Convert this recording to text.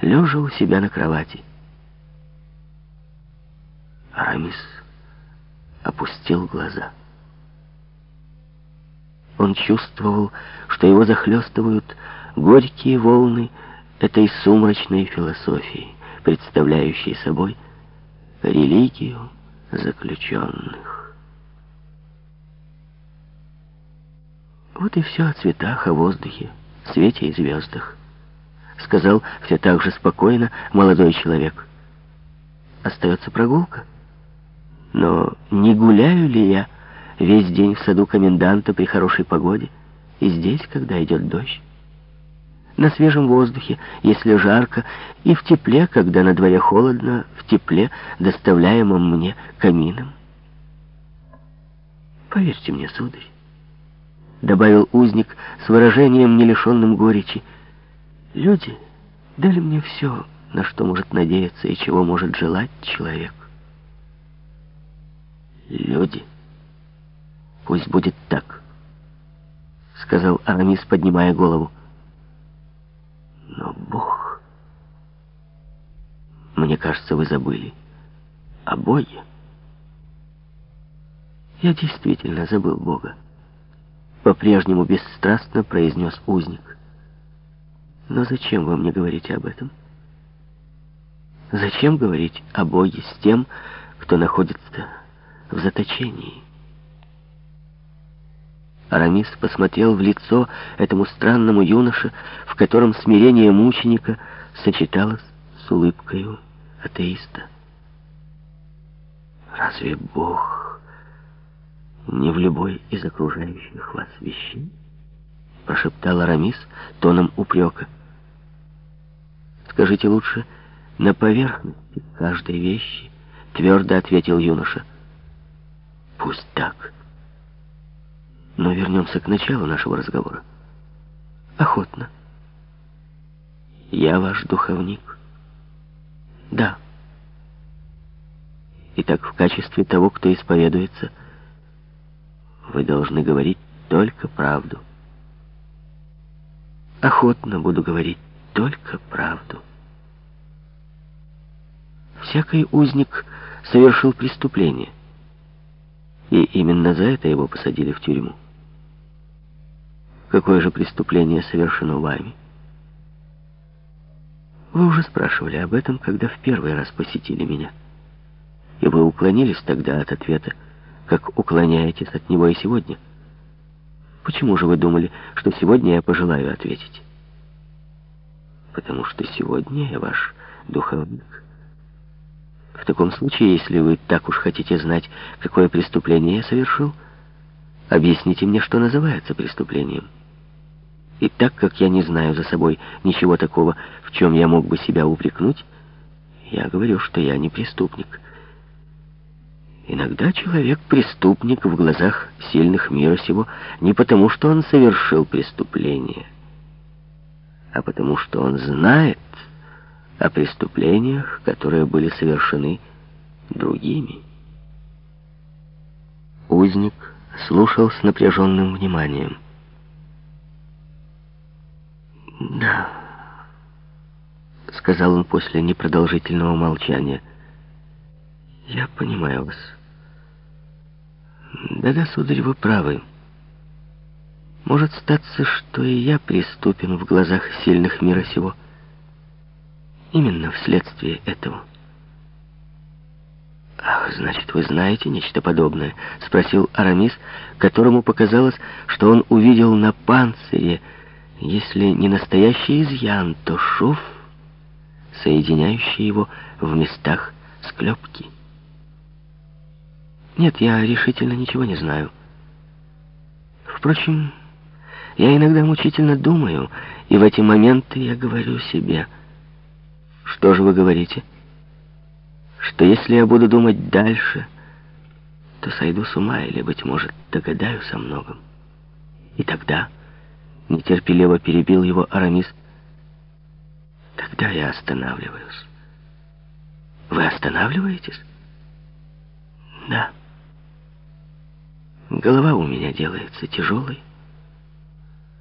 лежа у себя на кровати. Арамис опустил глаза. Он чувствовал, что его захлестывают горькие волны этой сумрачной философии, представляющей собой религию заключенных. Вот и все о цветах, о воздухе, свете и звездах, сказал все так же спокойно молодой человек. Остается прогулка. Но не гуляю ли я весь день в саду коменданта при хорошей погоде и здесь, когда идет дождь? На свежем воздухе, если жарко, и в тепле, когда на дворе холодно, в тепле, доставляемом мне камином. Поверьте мне, сударь, добавил узник с выражением, не лишенным горечи, люди дали мне все, на что может надеяться и чего может желать человек. Люди. Пусть будет так, сказал Арамис, поднимая голову. Но Бог... Мне кажется, вы забыли о Боге. Я действительно забыл Бога. По-прежнему бесстрастно произнес узник. Но зачем вы мне говорите об этом? Зачем говорить о Боге с тем, кто находится в заточении? Арамис посмотрел в лицо этому странному юноше, в котором смирение мученика сочеталось с улыбкой атеиста. Разве Бог не в любой из окружающих вас вещей? Прошептал Арамис тоном упрека. Скажите лучше, на поверхности каждой вещи, твердо ответил юноша. Пусть так. Но вернемся к началу нашего разговора. Охотно. Я ваш духовник. Да. Итак, в качестве того, кто исповедуется, вы должны говорить только правду. Охотно буду говорить только правду. Всякий узник совершил преступление, и именно за это его посадили в тюрьму. Какое же преступление совершено вами? Вы уже спрашивали об этом, когда в первый раз посетили меня. И вы уклонились тогда от ответа, как уклоняетесь от него и сегодня. Почему же вы думали, что сегодня я пожелаю ответить? Потому что сегодня я ваш духовник. В таком случае, если вы так уж хотите знать, какое преступление я совершил, объясните мне, что называется преступлением. И так как я не знаю за собой ничего такого, в чем я мог бы себя упрекнуть, я говорю, что я не преступник. Иногда человек преступник в глазах сильных мира сего не потому, что он совершил преступление, а потому, что он знает о преступлениях, которые были совершены другими. Узник слушал с напряженным вниманием. «Да», — сказал он после непродолжительного молчания. «Я понимаю вас. Да-да, сударь, вы правы. Может статься, что и я приступен в глазах сильных мира сего. Именно вследствие этого». «Ах, значит, вы знаете нечто подобное?» — спросил Арамис, которому показалось, что он увидел на панцире если не настоящий изъян, то шов, соединяющий его в местах склепки. Нет, я решительно ничего не знаю. Впрочем, я иногда мучительно думаю, и в эти моменты я говорю себе, что же вы говорите? Что если я буду думать дальше, то сойду с ума или, быть может, догадаюсь о многом. И тогда... Нетерпеливо перебил его Арамис. Тогда я останавливаюсь. Вы останавливаетесь? Да. Голова у меня делается тяжелой.